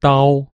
刀